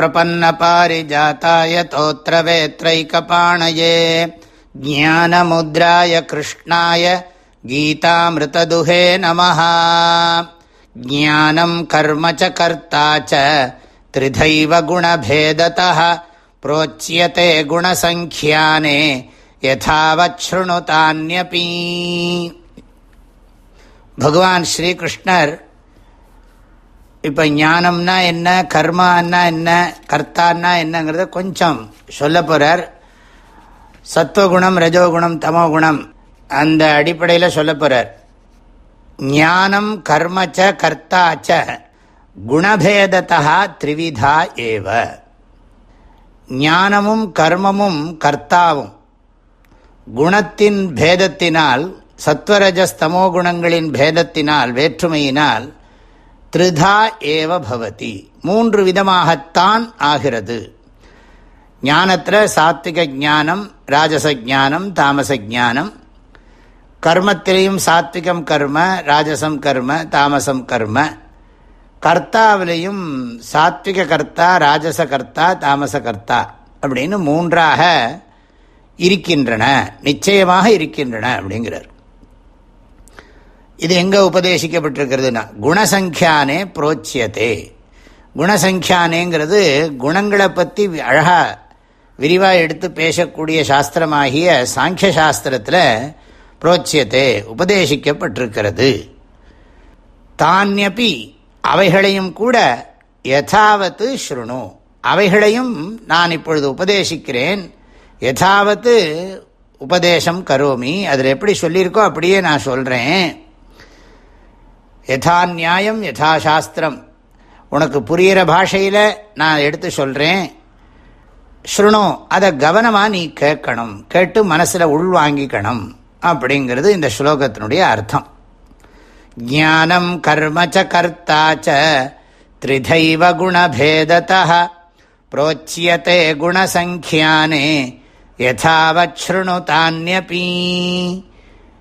प्रपन्नपारिजाताय तोत्रवेत्रैकपाणये। ज्ञानमुद्राय कृष्णाय गीतामृतदुहे नमः। ज्ञानं कर्म च कर्ता च, त्रिधैव गुणभेदतः प्रोच्यते गुणसङ्ख्याने यथावच्छृणुतान्यपि भगवान् श्रीकृष्णर् இப்போ ஞானம்னா என்ன கர்மான்னா என்ன கர்த்தான்னா என்னங்கிறத கொஞ்சம் சொல்ல போகிறார் சத்வகுணம் ரஜோகுணம் தமோகுணம் அந்த அடிப்படையில் சொல்ல போகிறார் ஞானம் கர்மச்ச கர்த்தாச்ச குணபேதத்தா த்ரிவிதா ஏவ. ஞானமும் கர்மமும் கர்த்தாவும். குணத்தின் பேதத்தினால் சத்வரஜஸ்தமோ குணங்களின் பேதத்தினால் வேற்றுமையினால் த்ரிதா ஏவ பவதி. மூன்று விதமாகத்தான் ஆகிறது. ஞானத்தில் சாத்விக ஞானம் ராஜச ஜானம் தாமச ஜானம் கர்மத்திலையும் சாத்விகம் கர்ம ராஜசம் கர்ம தாமசம் கர்ம. கர்த்தாவிலையும் சாத்விக கர்த்தா ராஜச கர்த்தா தாமச கர்த்தா அப்படின்னு மூன்றாக இருக்கின்றன நிச்சயமாக இருக்கின்றன அப்படிங்கிறார். இது எங்கே உபதேசிக்கப்பட்டிருக்கிறதுனா குணசங்கியானே புரோச்சியத்தே குணசங்கியானேங்கிறது குணங்களை பற்றி அழகாக விரிவாக எடுத்து பேசக்கூடிய சாஸ்திரமாகிய சாங்கிய சாஸ்திரத்தில் புரோச்சியத்தே உபதேசிக்கப்பட்டிருக்கிறது. தானியப்பி அவைகளையும் கூட யதாவத்து ஸ்ருணு. அவைகளையும் நான் இப்பொழுது உபதேசிக்கிறேன். யதாவத்து உபதேசம் கரோமி. அதில் எப்படி சொல்லியிருக்கோ அப்படியே நான் சொல்கிறேன் யதா நியாயம் யதா சாஸ்திரம். உனக்கு புரிகிற பாஷையில் நான் எடுத்து சொல்கிறேன் ஸ்ருணு அதை கவனமாக நீ கேட்கணும். கேட்டு மனசில் உள்வாங்கிக்கணும் அப்படிங்கிறது இந்த ஸ்லோகத்தினுடைய அர்த்தம். ஞானம் கர்மச்ச கர்த்தாச்ச த்ரிதைவ குணபேதத புரோச்சியத்தை குணசங்கியானே. யதாவச்ருணு தானியபீ.